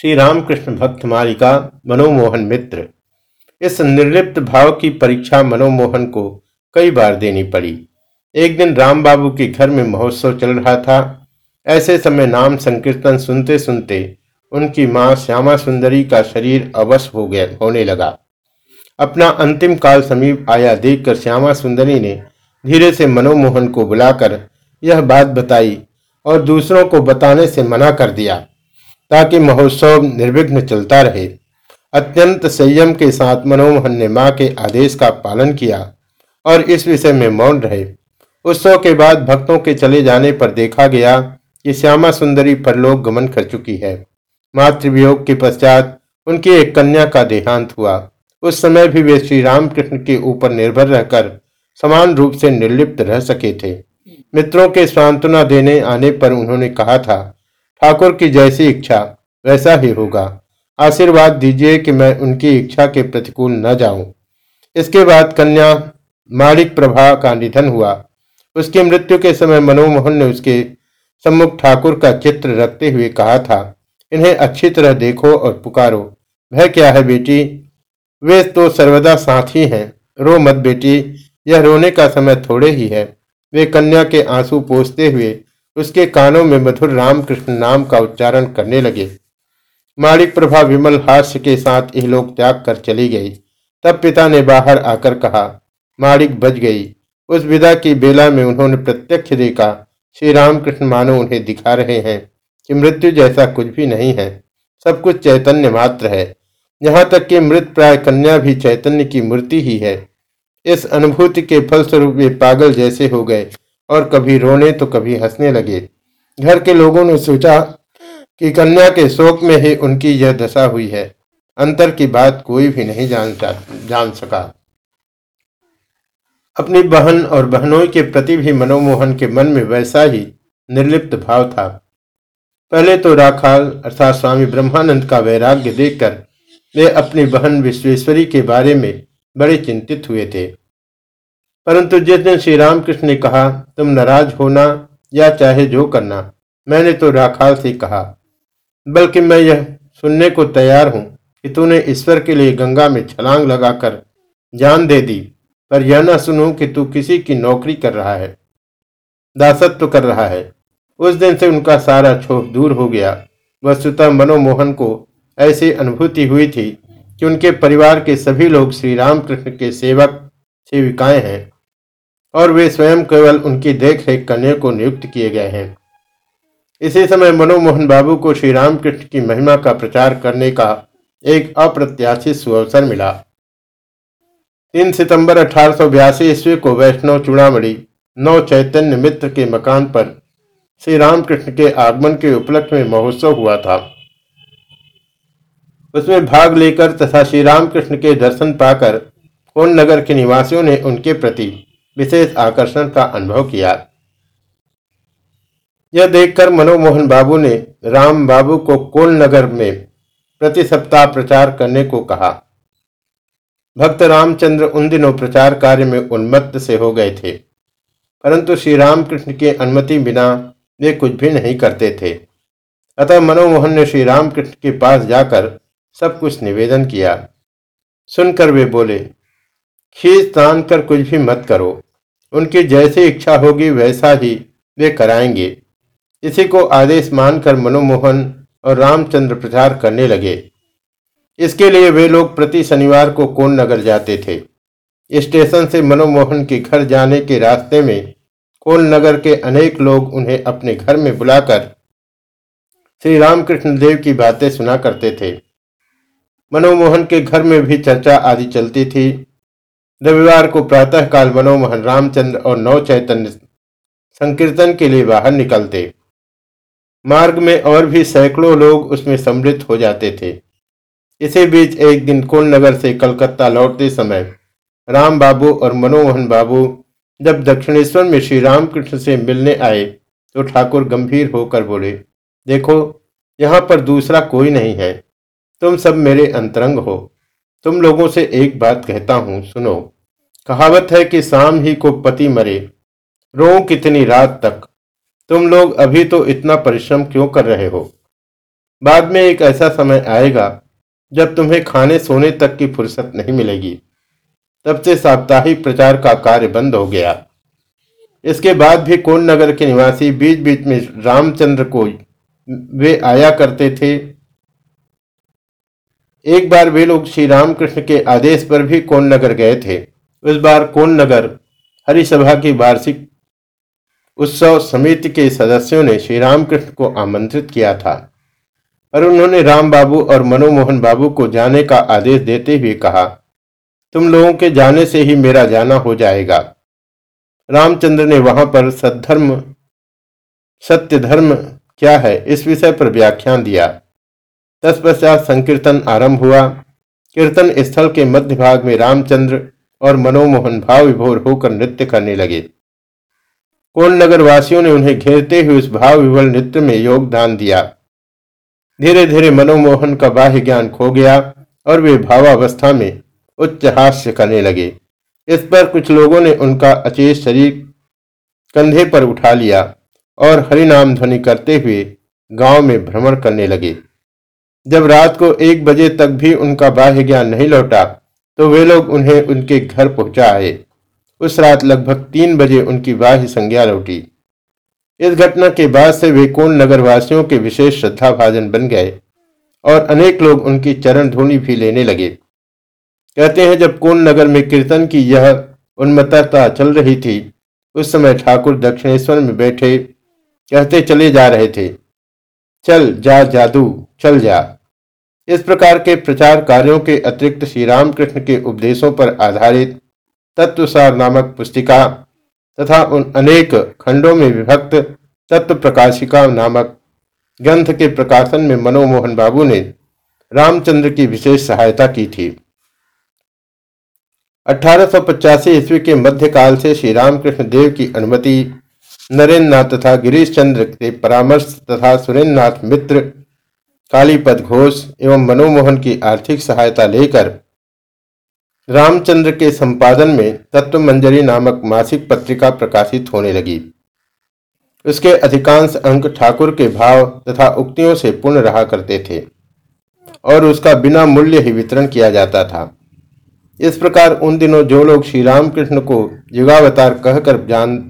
श्री रामकृष्ण भक्त मालिका मनोमोहन मित्र। इस निर्लिप्त भाव की परीक्षा मनोमोहन को कई बार देनी पड़ी। एक दिन राम बाबू के घर में महोत्सव चल रहा था। ऐसे समय नाम संकीर्तन सुनते सुनते उनकी माँ श्यामा सुंदरी का शरीर अवश हो गया, होने लगा। अपना अंतिम काल समीप आया देखकर श्यामा सुंदरी ने धीरे से मनोमोहन को बुलाकर यह बात बताई और दूसरों को बताने से मना कर दिया। ताकि महोत्सव निर्विघ्न चलता रहे। अत्यंत संयम के साथ मनोमोहन ने माँ के आदेश का पालन किया और इस विषय में मौन रहे। उत्सव के बाद भक्तों के चले जाने पर देखा गया कि श्यामा सुंदरी परलोक गमन कर चुकी है। मातृवियोग के पश्चात उनकी एक कन्या का देहांत हुआ। उस समय भी वे श्री रामकृष्ण के ऊपर निर्भर रहकर समान रूप से निर्लिप्त रह सके थे। मित्रों के सांत्वना देने आने पर उन्होंने कहा था ठाकुर की जैसी इच्छा, वैसा ही होगा। आशीर्वाद दीजिए कि मैं उनकी इच्छा के प्रतिकूल न जाऊँ। इसके बाद कन्या मालिक प्रभा का निधन हुआ। उसकी मृत्यु के समय मनोमोहन ने उसके सम्मुख ठाकुर का चित्र रखते हुए कहा था, इन्हें अच्छी तरह देखो और पुकारो। वह क्या है बेटी? वे तो सर्वदा साथ ही हैं। रो मत बेटी, यह रोने का समय थोड़े ही है। वे कन्या के आँसू पोसते हुए उसके कानों में मधुर रामकृष्ण नाम का उच्चारण करने लगे। मालिक प्रभा विमल हास्य के साथ यह लोग त्याग कर चली गई। तब पिता ने बाहर आकर कहा मालिक बच गई। उस विदा की बेला में उन्होंने प्रत्यक्ष देखा, श्री रामकृष्ण मानो उन्हें दिखा रहे हैं कि मृत्यु जैसा कुछ भी नहीं है। सब कुछ चैतन्य मात्र है। यहाँ तक कि मृत प्राय कन्या भी चैतन्य की मूर्ति ही है। इस अनुभूति के फलस्वरूप वे पागल जैसे हो गए। और कभी रोने तो कभी हंसने लगे। घर के लोगों ने सोचा कि कन्या के शोक में ही उनकी यह दशा हुई है। अंतर की बात कोई भी नहीं जान जान सका। अपनी बहन और बहनों के प्रति भी मनोमोहन के मन में वैसा ही निर्लिप्त भाव था। पहले तो राखाल अर्थात स्वामी ब्रह्मानंद का वैराग्य देखकर वे अपनी बहन विश्वेश्वरी के बारे में बड़े चिंतित हुए थे। परंतु जिस दिन श्री रामकृष्ण ने कहा, तुम नाराज़ होना या चाहे जो करना, मैंने तो राखाल से कहा, बल्कि मैं यह सुनने को तैयार हूँ कि तूने ईश्वर के लिए गंगा में छलांग लगाकर जान दे दी, पर यह न सुनूं कि तू किसी की नौकरी कर रहा है, दासत्व कर रहा है। उस दिन से उनका सारा क्षोभ दूर हो गया। वस्तुतः मनोमोहन को ऐसी अनुभूति हुई थी कि उनके परिवार के सभी लोग श्री रामकृष्ण के सेवक सेविकाएँ हैं, और वे स्वयं केवल उनकी देखरेख करने को नियुक्त किए गए हैं। इसी समय मनोमोहन बाबू को श्री रामकृष्ण की महिमा का प्रचार करने का एक अप्रत्याशित सुअवसर मिला। तीन सितंबर अठारह सौ बयासी ईस्वी को वैष्णव चूड़ामणि नौ चैतन्य मित्र के मकान पर श्री रामकृष्ण के आगमन के उपलक्ष्य में महोत्सव हुआ था। उसमें भाग लेकर तथा श्री रामकृष्ण के दर्शन पाकर कोन नगर के निवासियों ने उनके प्रति विशेष आकर्षण का अनुभव किया। यह देखकर मनोमोहन बाबू ने राम बाबू को कोल नगर में प्रति सप्ताह प्रचार करने को कहा। भक्त रामचंद्र उन दिनों प्रचार कार्य में उन्मत्त से हो गए थे, परंतु श्री रामकृष्ण की अनुमति बिना वे कुछ भी नहीं करते थे। अतः मनोमोहन ने श्री रामकृष्ण के पास जाकर सब कुछ निवेदन किया। सुनकर वे बोले खींच तान कर कुछ भी मत करो। उनकी जैसी इच्छा होगी, वैसा ही वे कराएँगे। इसी को आदेश मानकर मनोमोहन और रामचंद्र प्रचार करने लगे। इसके लिए वे लोग प्रति शनिवार को कोन नगर जाते थे। स्टेशन से मनोमोहन के घर जाने के रास्ते में कोल नगर के अनेक लोग उन्हें अपने घर में बुलाकर श्री रामकृष्ण देव की बातें सुना करते थे। मनोमोहन के घर में भी चर्चा आदि चलती थी। रविवार को प्रातःकाल मनोमोहन रामचंद्र और नव चैतन्य संकीर्तन के लिए बाहर निकलते। मार्ग में और भी सैकड़ों लोग उसमें सम्मिलित हो जाते थे। इसी बीच एक दिन कोल नगर से कलकत्ता लौटते समय राम बाबू और मनोमोहन बाबू जब दक्षिणेश्वर में श्री रामकृष्ण से मिलने आए तो ठाकुर गंभीर होकर बोले, देखो, यहाँ पर दूसरा कोई नहीं है। तुम सब मेरे अंतरंग हो। तुम लोगों से एक बात कहता हूँ, सुनो। कहावत है कि शाम ही को पति मरे रो कितनी रात तक। तुम लोग अभी तो इतना परिश्रम क्यों कर रहे हो? बाद में एक ऐसा समय आएगा, जब तुम्हें खाने सोने तक की फुर्सत नहीं मिलेगी। तब से साप्ताहिक प्रचार का कार्य बंद हो गया। इसके बाद भी कोन नगर के निवासी बीच बीच में रामचंद्र को वे आया करते थे एक बार वे लोग श्री रामकृष्ण के आदेश पर भी कोन नगर गए थे। उस बार कोन नगर हरिसभा की वार्षिक उत्सव समिति के सदस्यों ने श्री रामकृष्ण को आमंत्रित किया था। और उन्होंने राम बाबू और मनोमोहन बाबू को जाने का आदेश देते हुए कहा, तुम लोगों के जाने से ही मेरा जाना हो जाएगा। रामचंद्र ने वहाँ पर सद्धर्म सत्य धर्म क्या है इस विषय पर व्याख्यान दिया। तत्पश्चात संकीर्तन आरंभ हुआ। कीर्तन स्थल के मध्य भाग में रामचंद्र और मनोमोहन भाव विभोर होकर नृत्य करने लगे। कोण नगर वासियों ने उन्हें घेरते हुए उस भाव विवल नृत्य में योगदान दिया। धीरे धीरे मनोमोहन का बाह्य ज्ञान खो गया और वे भावावस्था में उच्च हास्य करने लगे। इस पर कुछ लोगों ने उनका अचेत शरीर कंधे पर उठा लिया और हरिनाम ध्वनि करते हुए गाँव में भ्रमण करने लगे। जब रात को एक बजे तक भी उनका बाह्य ज्ञान नहीं लौटा तो वे लोग उन्हें उनके घर पहुँचा आए। उस रात लगभग तीन बजे उनकी बाह्य संज्ञा लौटी। इस घटना के बाद से वे कोन नगर वासियों के विशेष श्रद्धा भाजन बन गए और अनेक लोग उनकी चरण धोनी भी लेने लगे। कहते हैं, जब कोन नगर में कीर्तन की यह उन्मत्तता चल रही थी, उस समय ठाकुर दक्षिणेश्वर में बैठे, कहते चले जा रहे थे। चल जा जादू, चल जा। इस प्रकार के प्रचार कार्यों के अतिरिक्त श्री रामकृष्ण के उपदेशों पर आधारित तत्वसार नामक पुस्तिका तथा उन अनेक खंडों में विभक्त तत्व प्रकाशिका नामक ग्रंथ के प्रकाशन में मनोमोहन बाबू ने रामचंद्र की विशेष सहायता की थी। अठारह सौ पचासी ईस्वी के मध्यकाल से श्री रामकृष्ण देव की अनुमति नरेंद्र नाथ तथा गिरीश चंद्र के परामर्श तथा सुरेंद्र नाथ मित्र, कालीपद घोष एवं मनोमोहन की आर्थिक सहायता लेकर रामचंद्र के संपादन में तत्व मंजरी नामक मासिक पत्रिका प्रकाशित होने लगी। उसके अधिकांश अंक ठाकुर के भाव तथा उक्तियों से पूर्ण रहा करते थे और उसका बिना मूल्य ही वितरण किया जाता था। इस प्रकार उन दिनों जो लोग श्री रामकृष्ण को युगावतार कहकर जान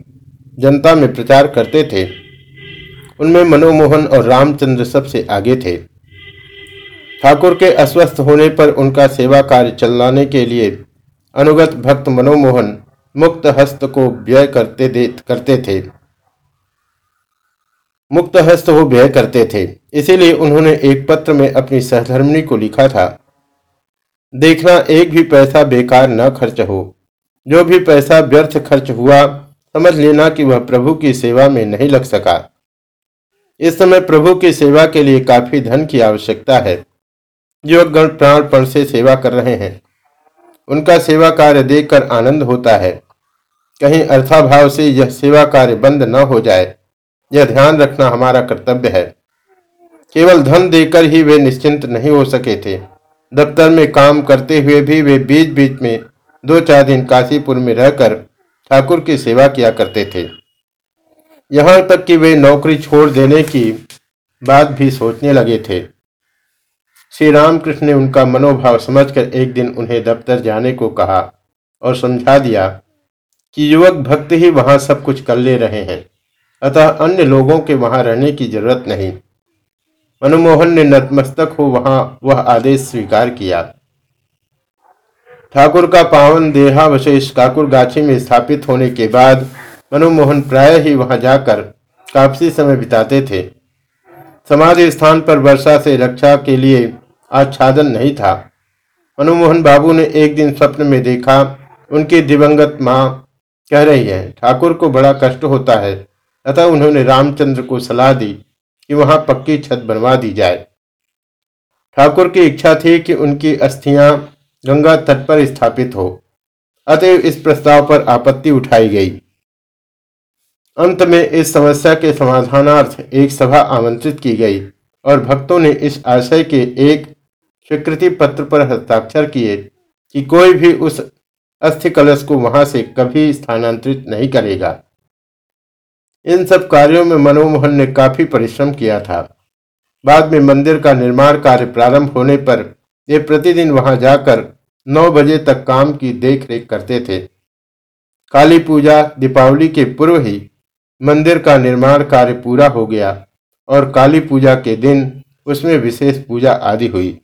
जनता में प्रचार करते थे। उनमें मनोमोहन और रामचंद्र सबसे आगे थे। ठाकुर के अस्वस्थ होने पर उनका सेवा कार्य चलाने के लिए अनुगत भक्त मनोमोहन मुक्त हस्त को व्यय करते दे, करते थे। मुक्त हस्त हो व्यय करते थे, इसीलिए उन्होंने एक पत्र में अपनी सहधर्मिणी को लिखा था। देखना एक भी पैसा बेकार न खर्च हो, जो भी पैसा व्यर्थ खर्च हुआ समझ लेना कि वह प्रभु की सेवा में नहीं लग सका। इस समय प्रभु की सेवा के लिए काफ़ी धन की आवश्यकता है। जो गण प्राणपण से सेवा कर रहे हैं। उनका सेवा कार्य देखकर आनंद होता है। कहीं अर्थाभाव से यह सेवा कार्य बंद न हो जाए, यह ध्यान रखना हमारा कर्तव्य है। केवल धन देकर ही वे निश्चिंत नहीं हो सके थे। दफ्तर में काम करते हुए भी वे बीच बीच में दो चार दिन काशीपुर में रहकर ठाकुर की सेवा किया करते थे। यहाँ तक कि वे नौकरी छोड़ देने की बात भी सोचने लगे थे। श्री रामकृष्ण ने उनका मनोभाव समझकर एक दिन उन्हें दफ्तर जाने को कहा और समझा दिया कि युवक भक्त ही वहाँ सब कुछ कर ले रहे हैं, अतः अन्य लोगों के वहाँ रहने की ज़रूरत नहीं। मनमोहन ने नतमस्तक हो वहाँ वह आदेश स्वीकार किया। ठाकुर का पावन देहावशेष ठाकुर गाछी में स्थापित होने के बाद मनोमोहन प्राय ही वहाँ जाकर काफ़ी समय बिताते थे। समाधि स्थान पर वर्षा से रक्षा के लिए आच्छादन नहीं था। मनमोहन बाबू ने एक दिन स्वप्न में देखा, उनकी दिवंगत माँ कह रही है, ठाकुर को बड़ा कष्ट होता है, अतः उन्होंने रामचंद्र को सलाह दी कि वहाँ पक्की छत बनवा दी जाए। ठाकुर की इच्छा थी कि उनकी अस्थियाँ गंगा तट पर स्थापित हो अतएव इस प्रस्ताव पर आपत्ति उठाई गई। अंत में इस समस्या के समाधानार्थ एक सभा आमंत्रित की गई, और भक्तों ने इस आशय के एक स्वीकृति पत्र पर हस्ताक्षर किए कि कोई भी उस अस्थि कलश को वहाँ से कभी स्थानांतरित नहीं करेगा। इन सब कार्यों में मनोमोहन ने काफ़ी परिश्रम किया था। बाद में मंदिर का निर्माण कार्य प्रारंभ होने पर ये प्रतिदिन वहाँ जाकर नौ बजे तक काम की देखरेख करते थे। काली पूजा दीपावली के पूर्व ही मंदिर का निर्माण कार्य पूरा हो गया और काली पूजा के दिन उसमें विशेष पूजा आदि हुई।